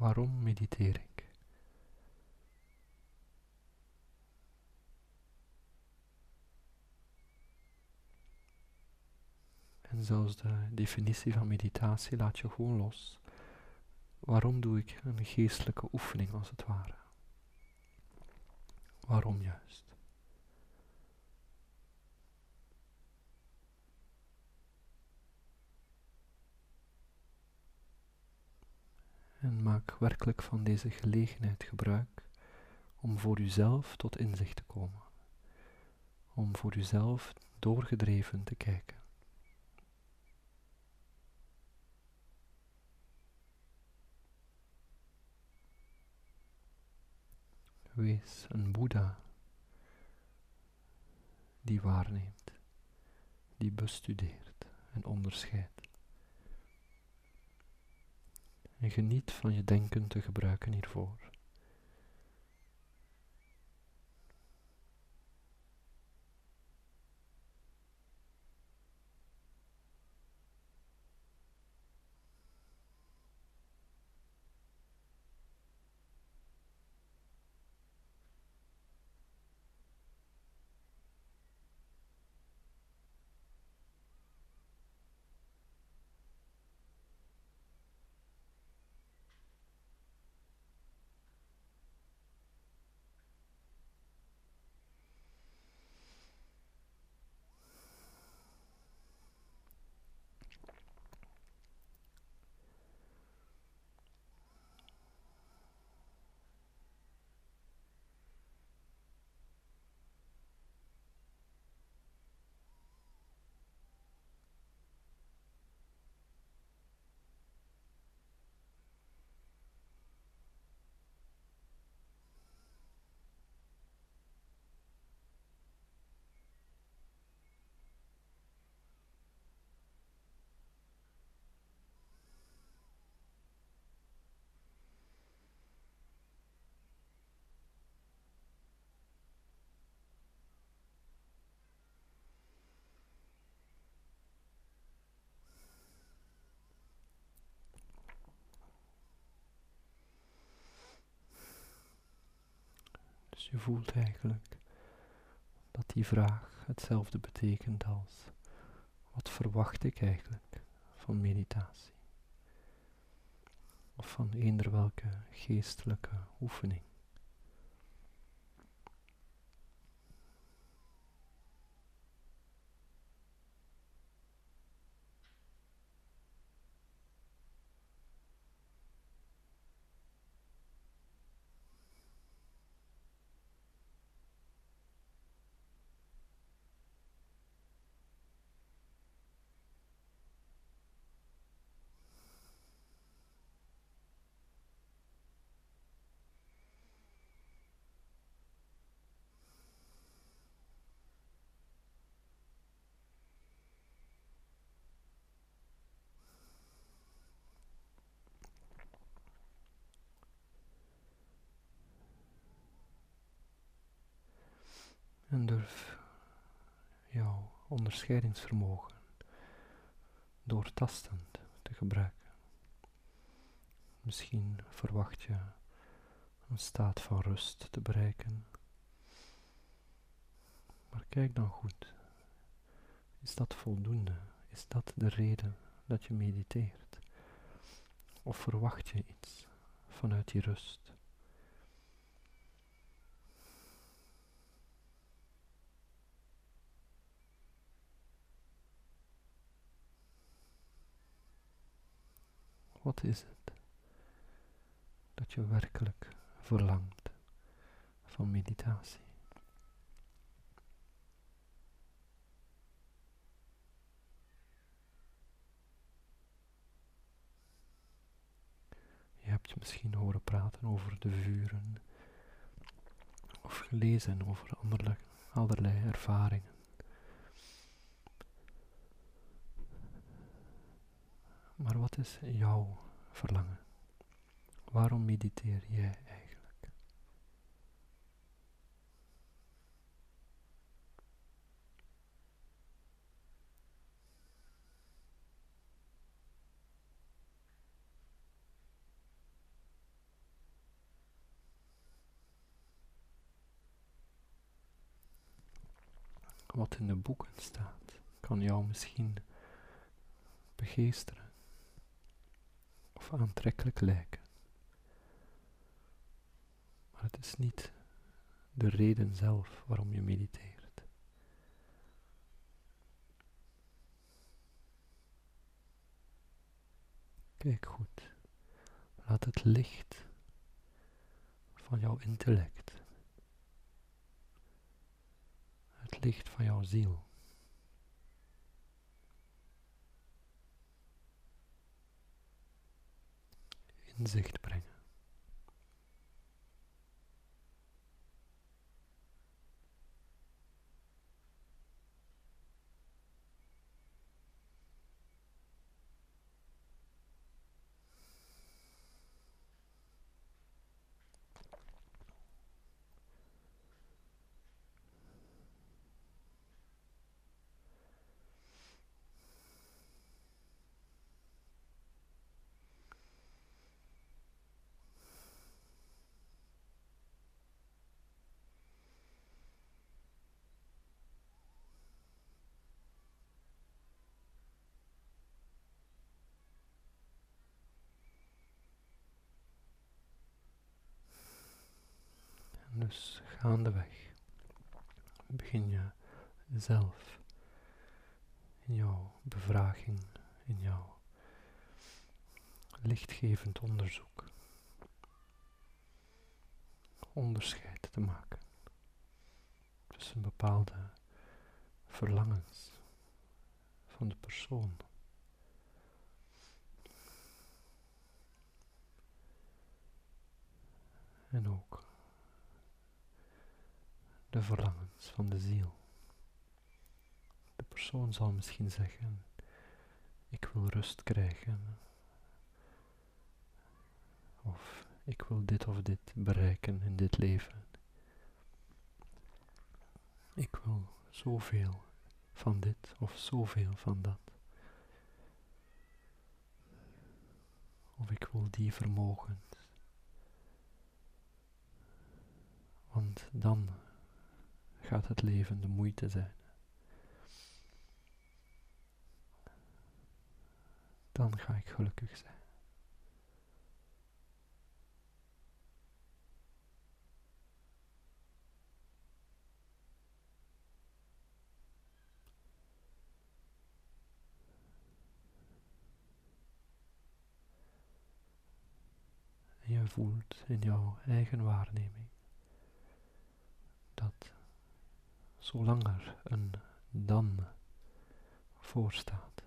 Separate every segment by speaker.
Speaker 1: Waarom mediteer ik? En zelfs de definitie van meditatie laat je gewoon los. Waarom doe ik een geestelijke oefening als het ware? Waarom juist? En maak werkelijk van deze gelegenheid gebruik om voor uzelf tot inzicht te komen. Om voor uzelf doorgedreven te kijken. Wees een Boeddha die waarneemt, die bestudeert en onderscheidt. En geniet van je denken te gebruiken hiervoor. Dus je voelt eigenlijk dat die vraag hetzelfde betekent als wat verwacht ik eigenlijk van meditatie? Of van eender welke geestelijke oefening. En durf jouw onderscheidingsvermogen doortastend te gebruiken. Misschien verwacht je een staat van rust te bereiken. Maar kijk dan goed. Is dat voldoende? Is dat de reden dat je mediteert? Of verwacht je iets vanuit die rust? Wat is het dat je werkelijk verlangt van meditatie? Je hebt je misschien horen praten over de vuren of gelezen over allerlei, allerlei ervaringen. Maar wat is jouw verlangen. Waarom mediteer jij eigenlijk? Wat in de boeken staat, kan jou misschien begeesteren of aantrekkelijk lijken. Maar het is niet de reden zelf waarom je mediteert. Kijk goed. Laat het licht van jouw intellect, het licht van jouw ziel, inzicht brengen. Dus gaandeweg begin je zelf in jouw bevraging, in jouw lichtgevend onderzoek onderscheid te maken tussen bepaalde verlangens van de persoon. En ook de verlangens van de ziel. De persoon zal misschien zeggen, ik wil rust krijgen, of ik wil dit of dit bereiken in dit leven. Ik wil zoveel van dit of zoveel van dat. Of ik wil die vermogen. Want dan gaat het leven de moeite zijn. Dan ga ik gelukkig zijn. Je voelt in jouw eigen waarneming dat zolang er een dan voor staat.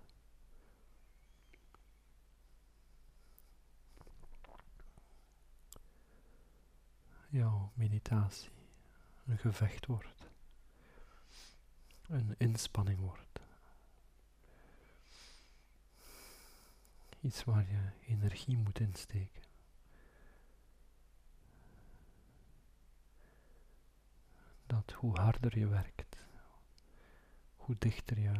Speaker 1: Jouw meditatie een gevecht wordt, een inspanning wordt. Iets waar je energie moet insteken. Dat hoe harder je werkt, hoe dichter je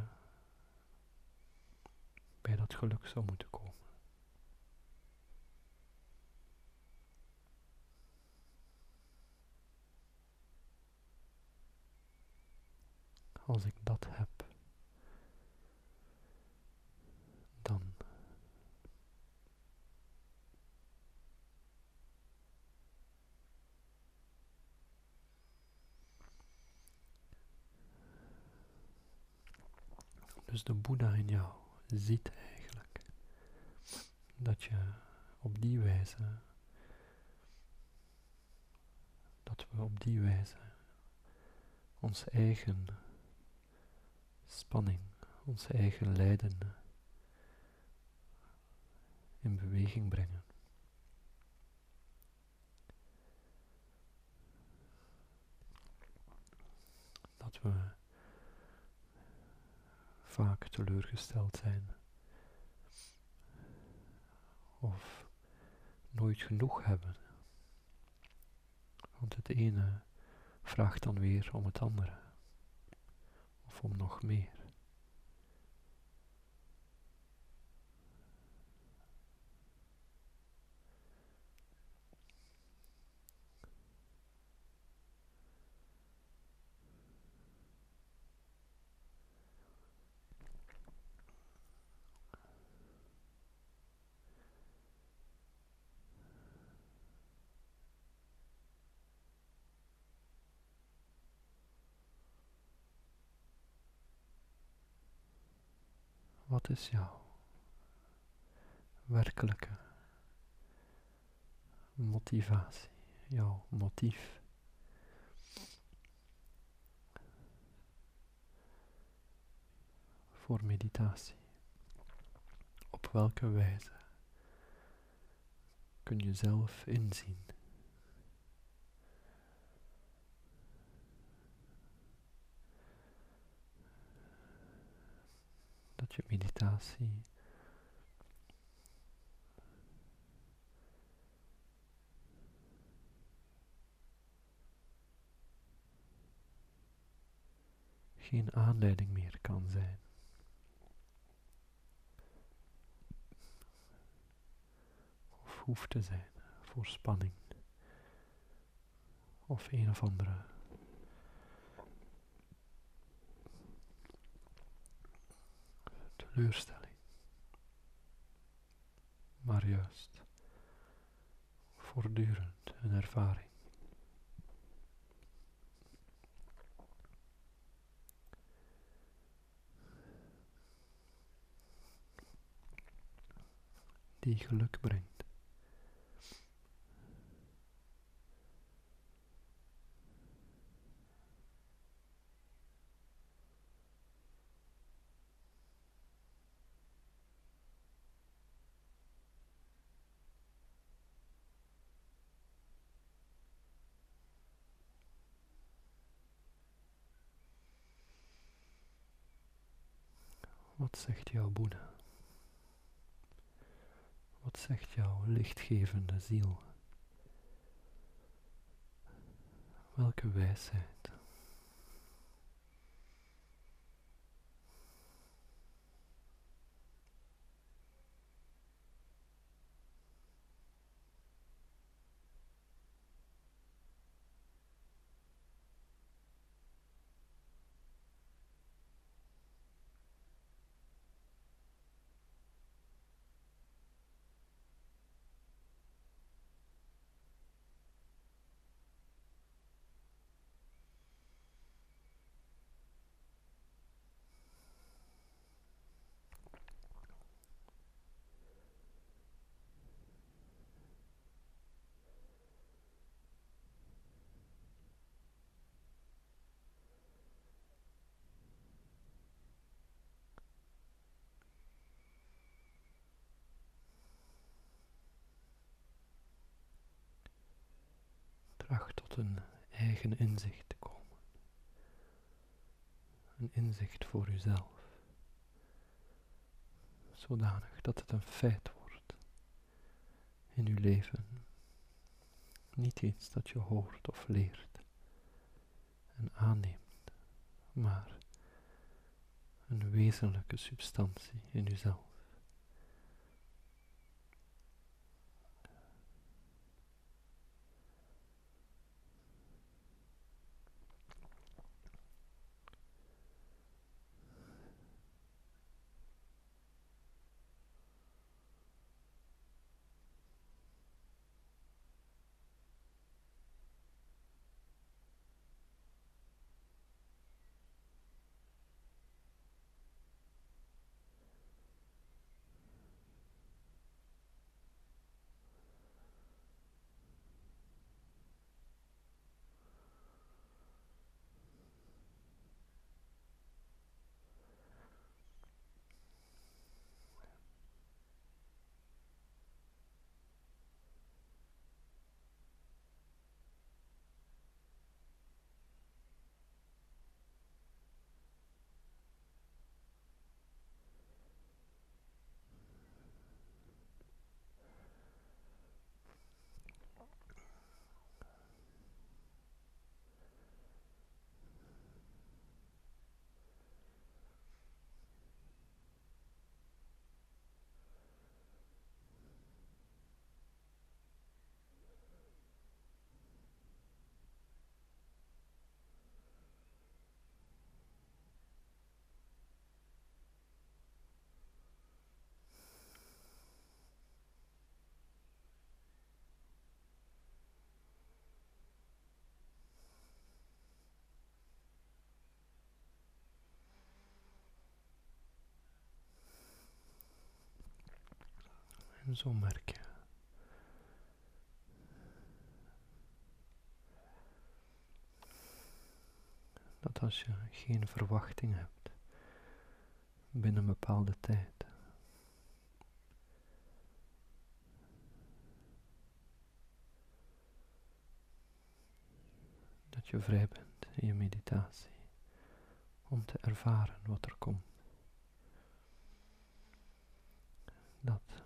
Speaker 1: bij dat geluk zou moeten komen. Als ik dat heb, dan Dus de Boeddha in jou ziet eigenlijk dat je op die wijze, dat we op die wijze onze eigen spanning, onze eigen lijden in beweging brengen. Dat we vaak teleurgesteld zijn. Of nooit genoeg hebben. Want het ene vraagt dan weer om het andere. Of om nog meer. Wat is jouw werkelijke motivatie, jouw motief? Voor meditatie. Op welke wijze kun je zelf inzien dat je meditatie geen aanleiding meer kan zijn. Of hoeft te zijn voor spanning. Of een of andere teleurstelling. Maar juist voortdurend een ervaring. Die geluk brengt. Wat zegt jouw Boeddha? Wat zegt jouw lichtgevende ziel? Welke wijsheid? Een eigen inzicht te komen. Een inzicht voor uzelf. Zodanig dat het een feit wordt in uw leven. Niet iets dat je hoort of leert en aanneemt, maar een wezenlijke substantie in uzelf. Zo merk je. Dat als je geen verwachting hebt binnen een bepaalde tijd, dat je vrij bent in je meditatie om te ervaren wat er komt. Dat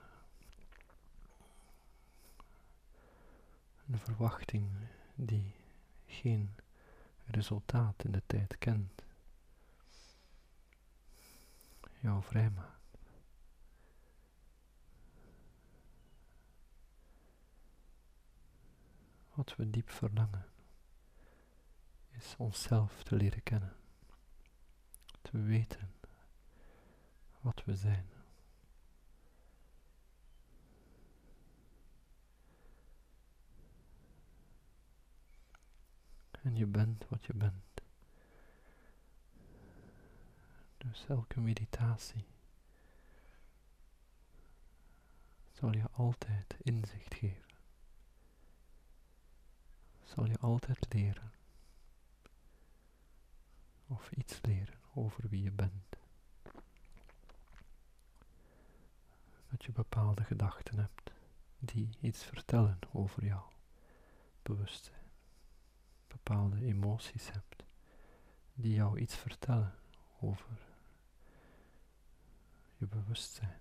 Speaker 1: een verwachting die geen resultaat in de tijd kent, jou vrijmaakt. Wat we diep verlangen is onszelf te leren kennen, te weten wat we zijn. En je bent wat je bent. Dus elke meditatie zal je altijd inzicht geven. Zal je altijd leren of iets leren over wie je bent. Dat je bepaalde gedachten hebt die iets vertellen over jouw bewustzijn. Bepaalde emoties hebt die jou iets vertellen over je bewustzijn.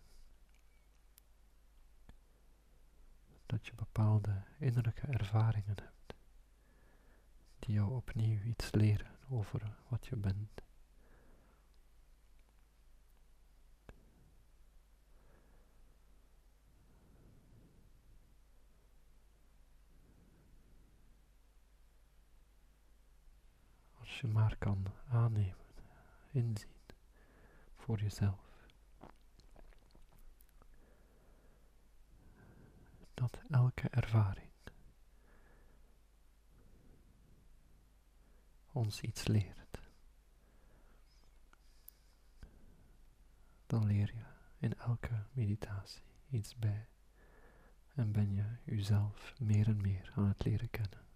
Speaker 1: Dat je bepaalde innerlijke ervaringen hebt die jou opnieuw iets leren over wat je bent. Als je maar kan aannemen, inzien voor jezelf. Dat elke ervaring ons iets leert, dan leer je in elke meditatie iets bij en ben je jezelf meer en meer aan het leren kennen.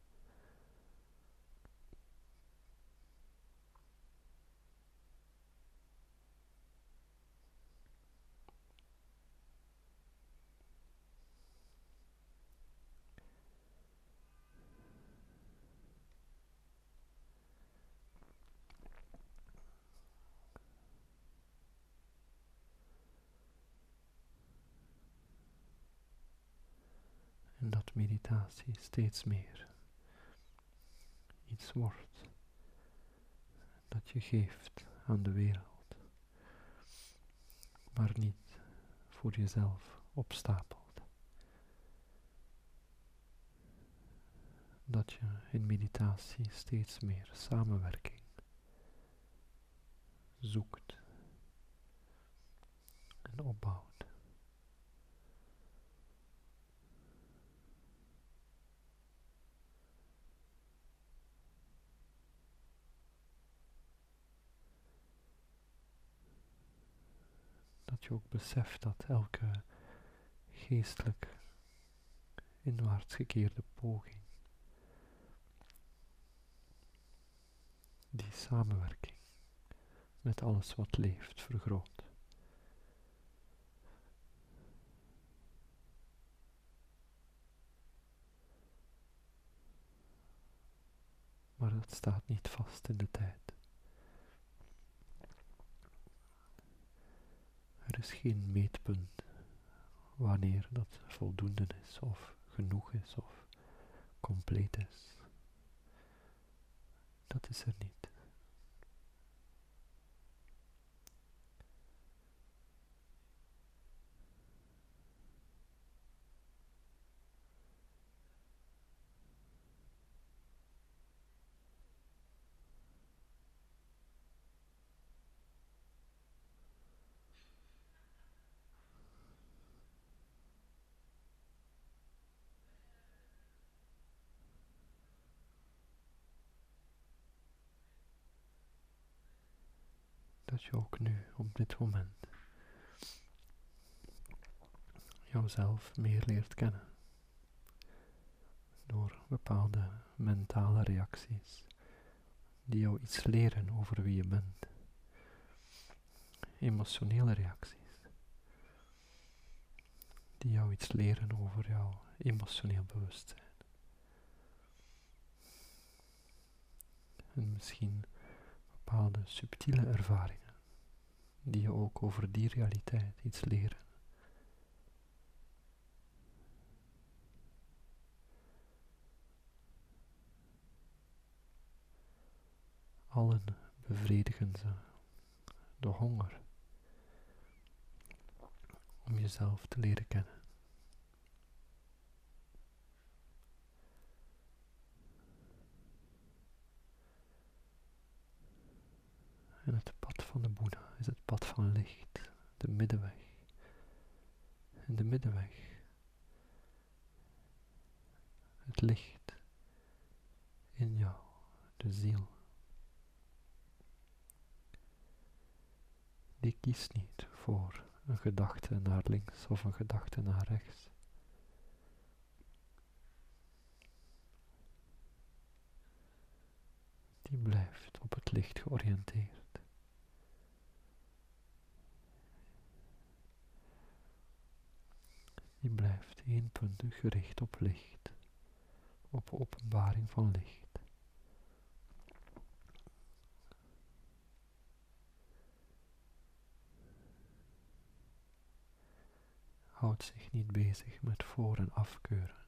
Speaker 1: Dat meditatie steeds meer iets wordt dat je geeft aan de wereld, maar niet voor jezelf opstapelt. Dat je in meditatie steeds meer samenwerking zoekt en opbouwt. Dat je ook beseft dat elke geestelijk inwaarts gekeerde poging, die samenwerking met alles wat leeft vergroot. Maar dat staat niet vast in de tijd. Is geen meetpunt wanneer dat voldoende is of genoeg is of compleet is. Dat is er niet. Je ook nu op dit moment jouzelf meer leert kennen. Door bepaalde mentale reacties die jou iets leren over wie je bent. Emotionele reacties die jou iets leren over jouw emotioneel bewustzijn. En misschien bepaalde subtiele ervaringen die je ook over die realiteit iets leren. Allen bevredigen ze de honger om jezelf te leren kennen. En het pad van de Boeddha is het pad van licht, de middenweg. En de middenweg, het licht in jou, de ziel. Die kiest niet voor een gedachte naar links of een gedachte naar rechts. Die blijft op het licht georiënteerd. Die blijft eenpuntig gericht op licht, op openbaring van licht. houdt zich niet bezig met voor- en afkeuren.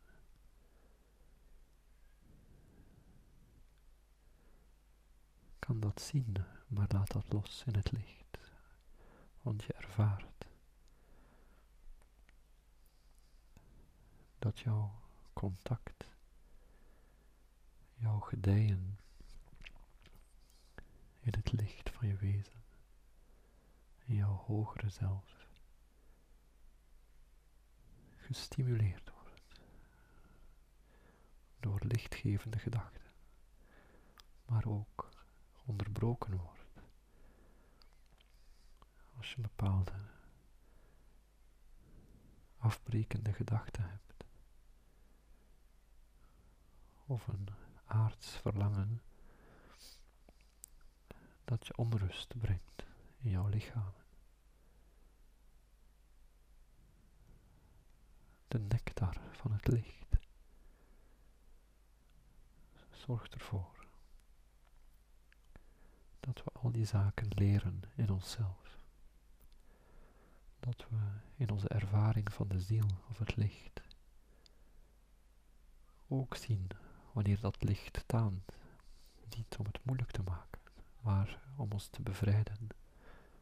Speaker 1: Kan dat zien, maar laat dat los in het licht, want je ervaart dat jouw contact, jouw gedijen in het licht van je wezen, in jouw hogere zelf, gestimuleerd wordt door lichtgevende gedachten, maar ook onderbroken wordt als je bepaalde afbrekende gedachten hebt of een aards verlangen dat je onrust brengt in jouw lichaam. de nectar van het licht. Zorgt ervoor dat we al die zaken leren in onszelf. Dat we in onze ervaring van de ziel of het licht ook zien wanneer dat licht taant, niet om het moeilijk te maken, maar om ons te bevrijden,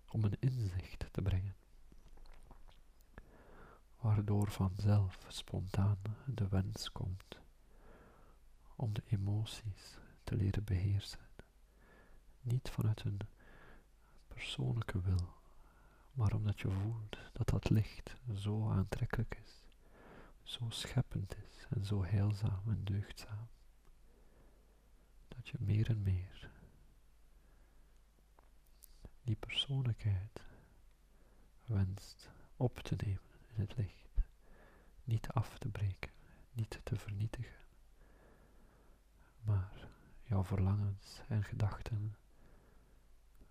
Speaker 1: om een inzicht te brengen waardoor vanzelf spontaan de wens komt om de emoties te leren beheersen. Niet vanuit een persoonlijke wil, maar omdat je voelt dat dat licht zo aantrekkelijk is, zo scheppend is en zo heilzaam en deugdzaam, dat je meer en meer die persoonlijkheid wenst op te nemen in het licht. Niet af te breken, niet te vernietigen, maar jouw verlangens en gedachten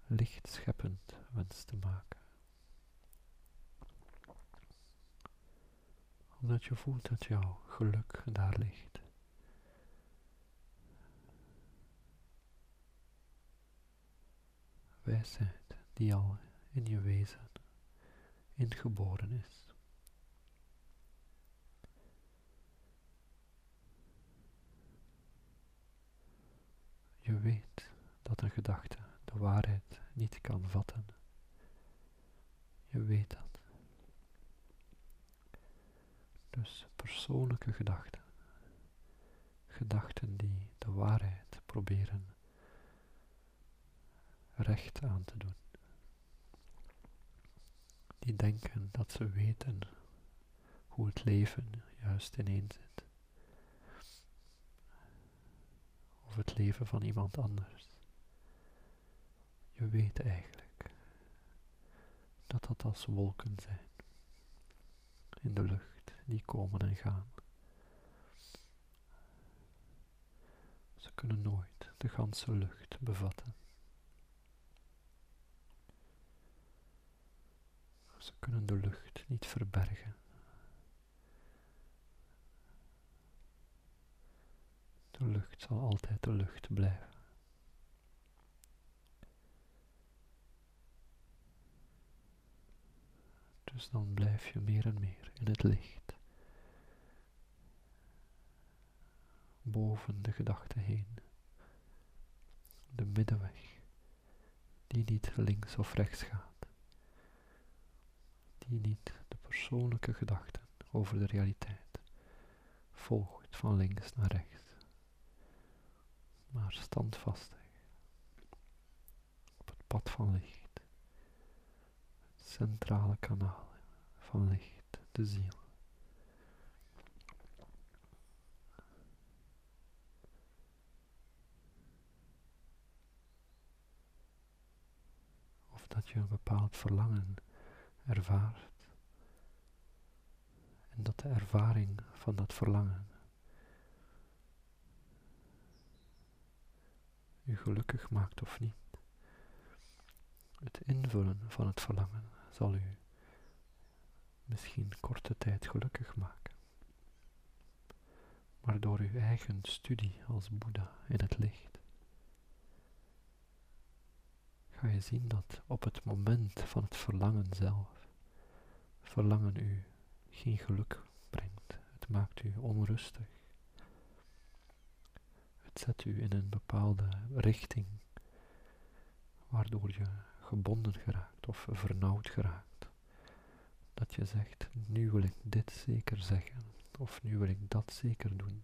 Speaker 1: lichtscheppend wens te maken. Omdat je voelt dat jouw geluk daar ligt. Wijsheid die al in je wezen ingeboren is. Je weet dat een gedachte de waarheid niet kan vatten. Je weet dat. Dus persoonlijke gedachten, gedachten die de waarheid proberen aan te doen, die denken dat ze weten hoe het leven juist ineen zit. of het leven van iemand anders. Je weet eigenlijk dat dat als wolken zijn. in de lucht die komen en gaan. Ze kunnen nooit de ganse lucht bevatten. Ze kunnen de lucht niet verbergen. De lucht zal altijd de lucht blijven. Dus dan blijf je meer en meer in het licht. Boven de gedachte heen. De middenweg, die niet links of rechts gaat. Die niet de persoonlijke gedachten over de realiteit volgt van links naar rechts. Maar standvastig op het pad van licht centrale kanaal van licht, de ziel. Of dat je een bepaald verlangen ervaart en dat de ervaring van dat verlangen u gelukkig maakt of niet. Het invullen van het verlangen zal u misschien korte tijd gelukkig maken. Maar door uw eigen studie als Boeddha in het licht, ga je zien dat op het moment van het verlangen zelf, verlangen u geen geluk brengt. Het maakt u onrustig. Het zet u in een bepaalde richting, waardoor je gebonden geraakt of vernauwd geraakt. Dat je zegt, nu wil ik dit zeker zeggen, of nu wil ik dat zeker doen.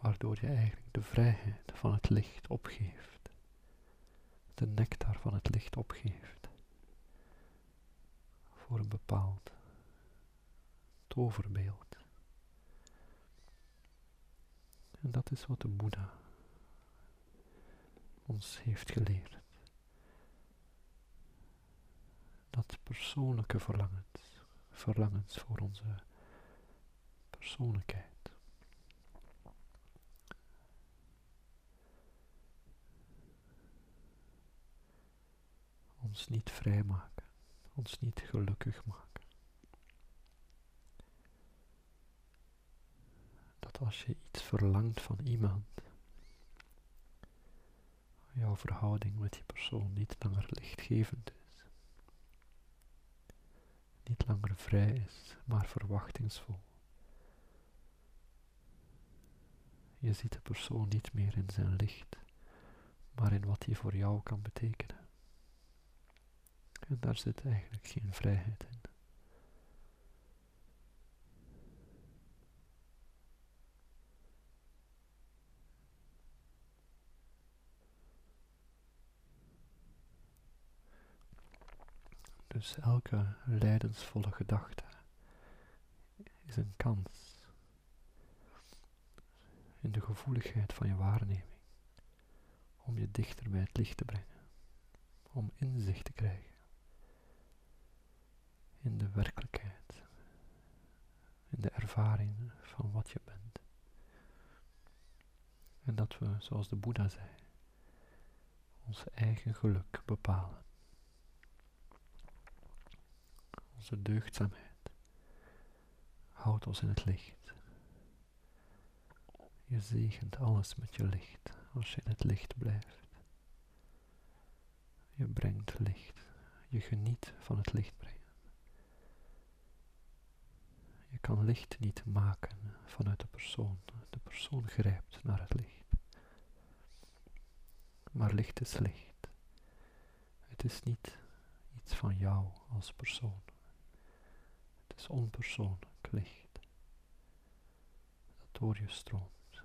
Speaker 1: Waardoor je eigenlijk de vrijheid van het licht opgeeft, de nectar van het licht opgeeft, voor een bepaald toverbeeld. En dat is wat de Boeddha ons heeft geleerd. Dat persoonlijke verlangens, verlangens voor onze persoonlijkheid. Ons niet vrijmaken, ons niet gelukkig maken. Dat als je iets verlangt van iemand, jouw verhouding met die persoon niet langer lichtgevend is. Niet langer vrij is, maar verwachtingsvol. Je ziet de persoon niet meer in zijn licht, maar in wat hij voor jou kan betekenen. Daar zit eigenlijk geen vrijheid in. Dus elke lijdensvolle gedachte is een kans in de gevoeligheid van je waarneming om je dichter bij het licht te brengen, om inzicht te krijgen werkelijkheid, in de ervaring van wat je bent. En dat we, zoals de Boeddha zei, ons eigen geluk bepalen. onze deugdzaamheid. Houd ons in het licht. Je zegent alles met je licht als je in het licht blijft. Je brengt licht. Je geniet van het licht brengen. Je kan licht niet maken vanuit de persoon. De persoon grijpt naar het licht. Maar licht is licht. Het is niet iets van jou als persoon is onpersoonlijk licht dat door je stroomt.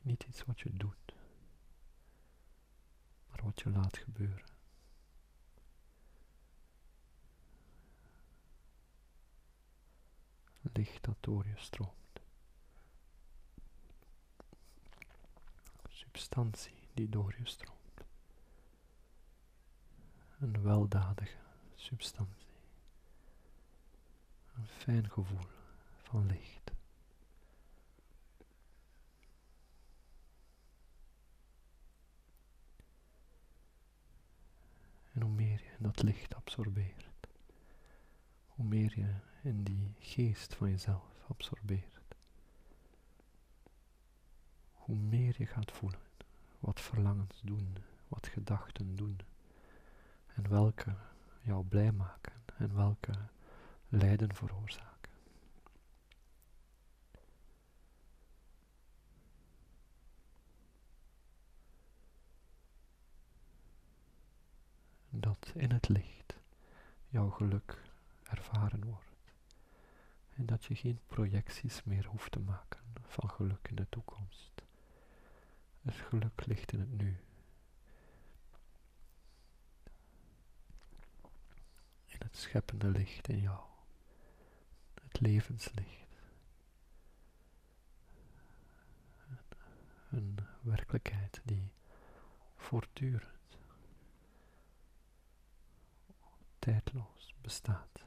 Speaker 1: Niet iets wat je doet, maar wat je laat gebeuren. Licht dat door je stroomt. Substantie die door je stroomt. een weldadige substantie. Een fijn gevoel van licht. En hoe meer je dat licht absorbeert, hoe meer je in die geest van jezelf absorbeert, hoe meer je gaat voelen wat verlangens doen, wat gedachten doen en welke jou blij maken en welke lijden veroorzaken. Dat in het licht jouw geluk ervaren wordt en dat je geen projecties meer hoeft te maken van geluk in de toekomst. Het geluk ligt in het nu. In het scheppende licht in jou. Het levenslicht. Een werkelijkheid die voortdurend, tijdloos bestaat.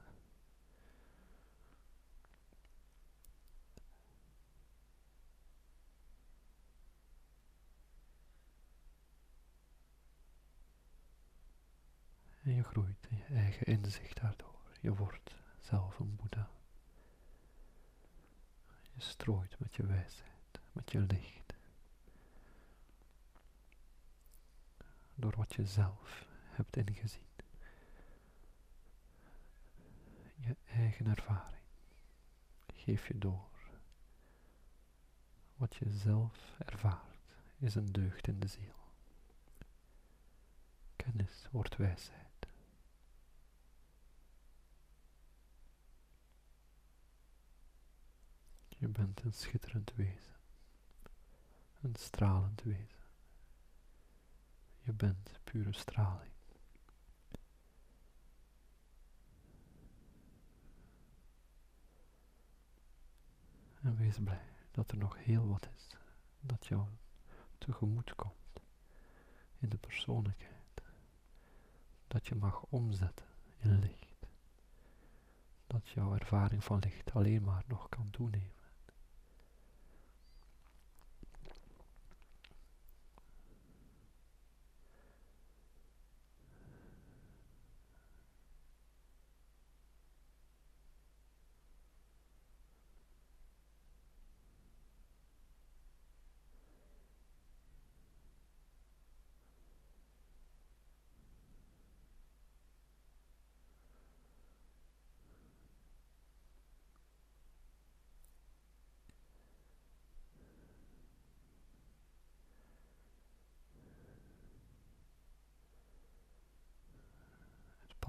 Speaker 1: En je groeit in je eigen inzicht daardoor. Je wordt zelf een Boeddha. Je strooit met je wijsheid, met je licht. Door wat je zelf hebt ingezien. Je eigen ervaring. Geef je door. Wat je zelf ervaart is een deugd in de ziel. Kennis wordt wijsheid. Je bent een schitterend wezen, een stralend wezen. Je bent pure straling. En wees blij dat er nog heel wat is dat jou tegemoet komt in de persoonlijkheid. Dat je mag omzetten in licht. Dat jouw ervaring van licht alleen maar nog kan toenemen.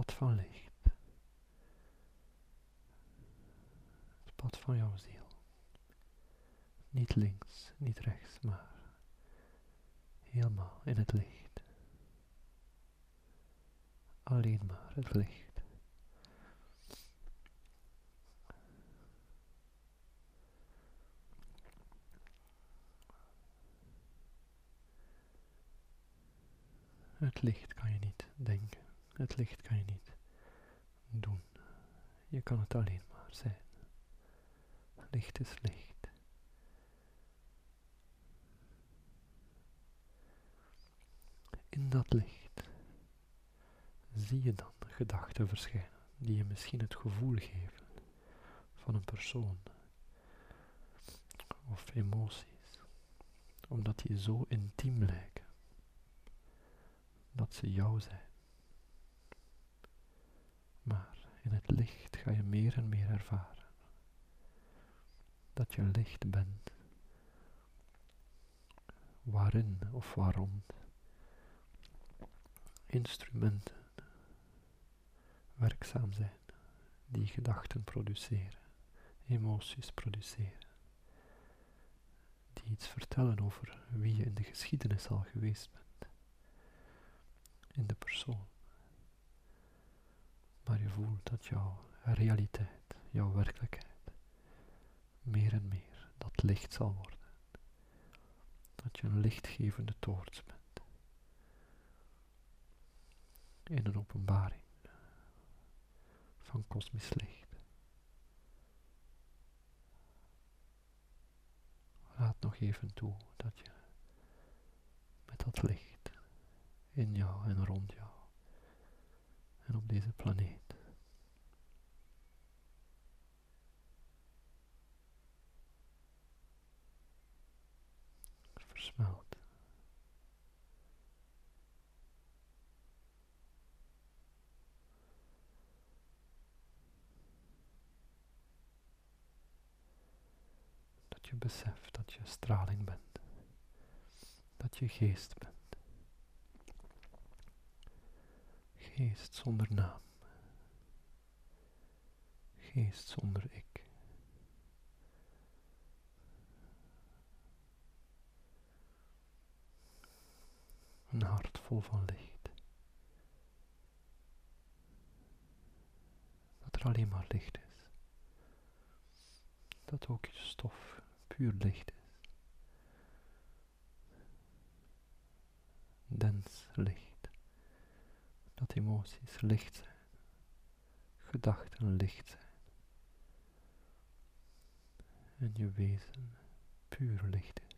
Speaker 1: Pad van licht. Het pad van jouw ziel. Niet links, niet rechts, maar helemaal in het licht. Alleen maar het licht. Het licht kan je niet denken. Het licht kan je niet doen. Je kan het alleen maar zijn. Licht is licht. In dat licht zie je dan gedachten verschijnen die je misschien het gevoel geven van een persoon of emoties, omdat die zo intiem lijken dat ze jou zijn. Maar in het licht ga je meer en meer ervaren. Dat je licht bent. Waarin of waarom? Instrumenten. Werkzaam zijn. Die gedachten produceren, emoties produceren, die iets vertellen over wie je in de geschiedenis al geweest bent, in de persoon maar je voelt dat jouw realiteit, jouw werkelijkheid, meer en meer dat licht zal worden. Dat je een lichtgevende toorts bent. in een openbaring van kosmisch licht. Laat nog even toe dat je met dat licht in jou en rond jou en op deze planeet versmelt. Dat je beseft dat je straling bent, dat je geest bent. Geest zonder naam. Geest zonder ik. Een hart vol van licht. Dat er alleen maar licht is. Dat ook je stof puur licht is. Dens licht. Dat emoties licht zijn. Gedachten licht zijn. En je wezen puur licht is.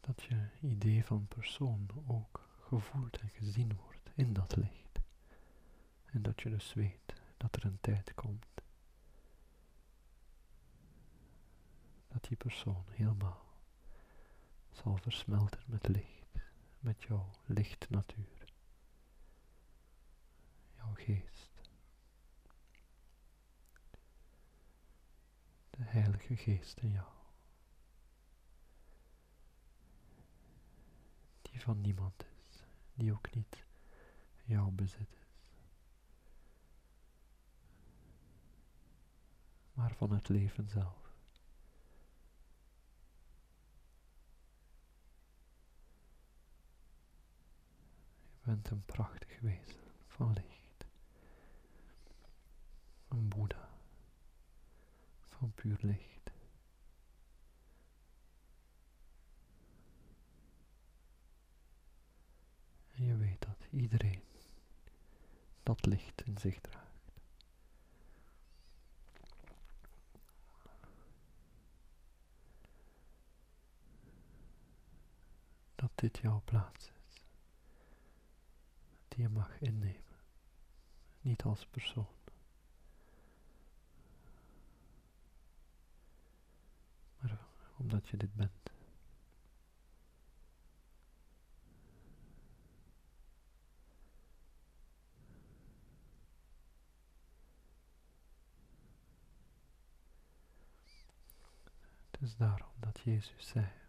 Speaker 1: dat je idee van persoon ook gevoeld en gezien wordt in dat licht. En dat je dus weet dat er een tijd komt dat die persoon helemaal zal versmelten met licht, met jouw lichtnatuur, jouw geest. De Heilige Geest in jou. die van niemand is, die ook niet jouw bezit is, maar van het leven zelf. Bent een prachtig wezen van licht, een Boeddha van puur licht. En je weet dat iedereen dat licht in zich draagt. Dat dit jouw plaats is, je mag innemen, niet als persoon. Maar omdat je dit bent. Het is daarom dat Jezus zei.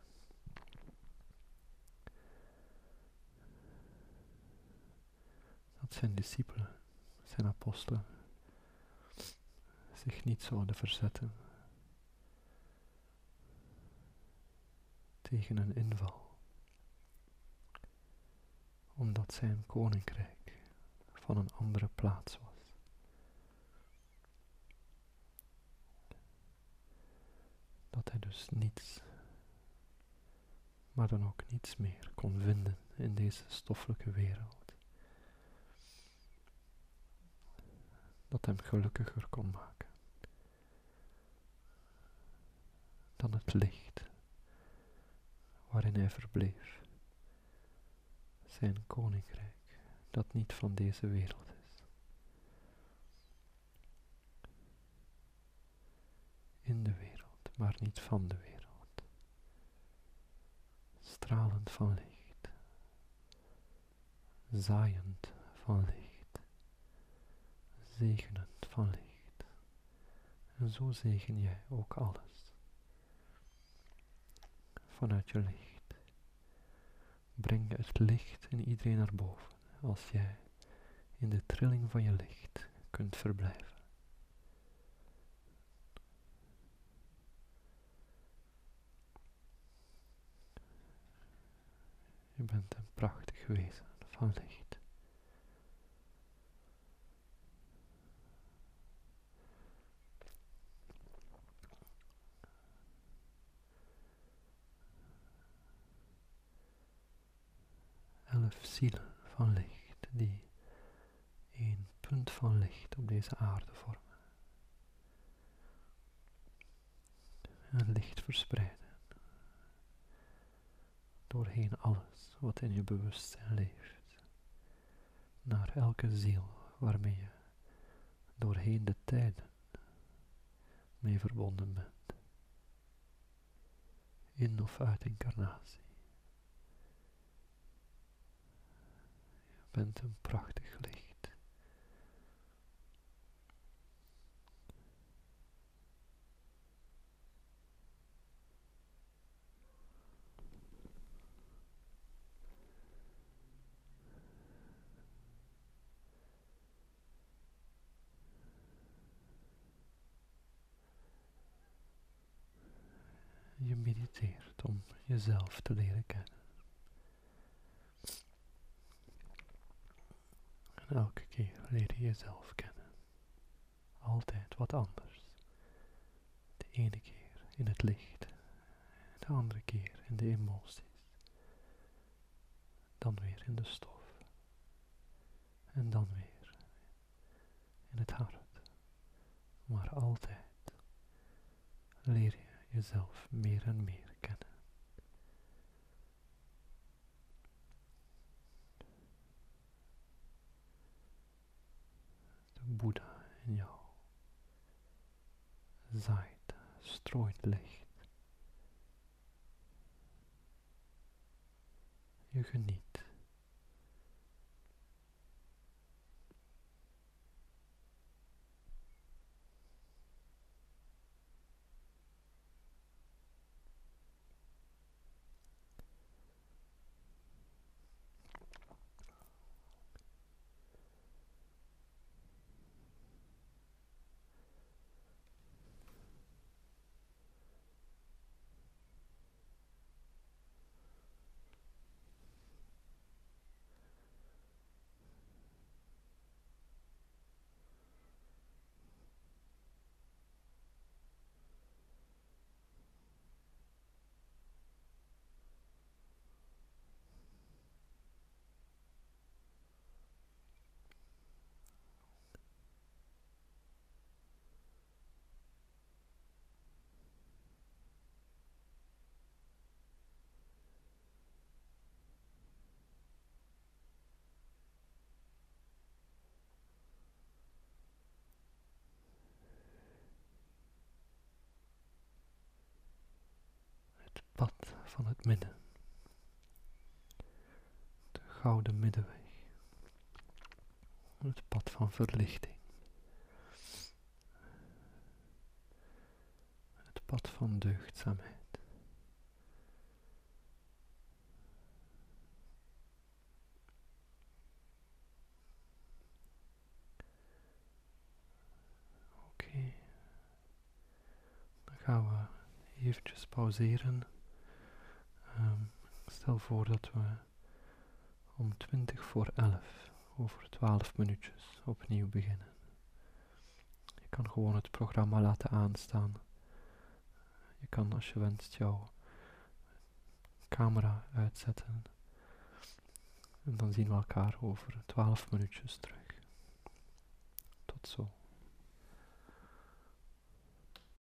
Speaker 1: Dat zijn discipelen, zijn apostelen, zich niet zouden verzetten tegen een inval, omdat zijn koninkrijk van een andere plaats was. dat hij dus niets, maar dan ook niets meer kon vinden in deze stoffelijke wereld. Dat hem gelukkiger kon maken dan het licht waarin hij verbleef, zijn koninkrijk dat niet van deze wereld is. In de wereld maar niet van de wereld. Stralend van licht, zaaiend van licht, zegenend van licht. En zo zegen jij ook alles. Vanuit je licht. Breng het licht in iedereen naar boven als jij in de trilling van je licht kunt verblijven. Je bent een prachtig wezen van licht. Ziel van licht die een punt van licht op deze aarde vormen. En licht verspreiden doorheen alles wat in je bewustzijn leeft, naar elke ziel waarmee je doorheen de tijden mee verbonden bent, in of uit incarnatie. Bent een prachtig licht. je mediteert om jezelf te leren kennen. Elke keer leer je jezelf kennen. Altijd wat anders. De ene keer in het licht, de andere keer in de emoties. Dan weer in de stof. En dan weer in het hart. Maar altijd leer je jezelf meer en meer Boeddha in jou zaait, strooit licht. Je geniet. Van het midden. De gouden middenweg. Het pad van verlichting. Het pad van deugdzaamheid. Oké. Dan gaan we eventjes pauzeren. Um, stel voor dat we om 20 voor 11, over 12 minuutjes, opnieuw beginnen. Je kan gewoon het programma laten aanstaan. Je kan als je wenst jouw camera uitzetten. En dan zien we elkaar over 12 minuutjes terug. Tot zo.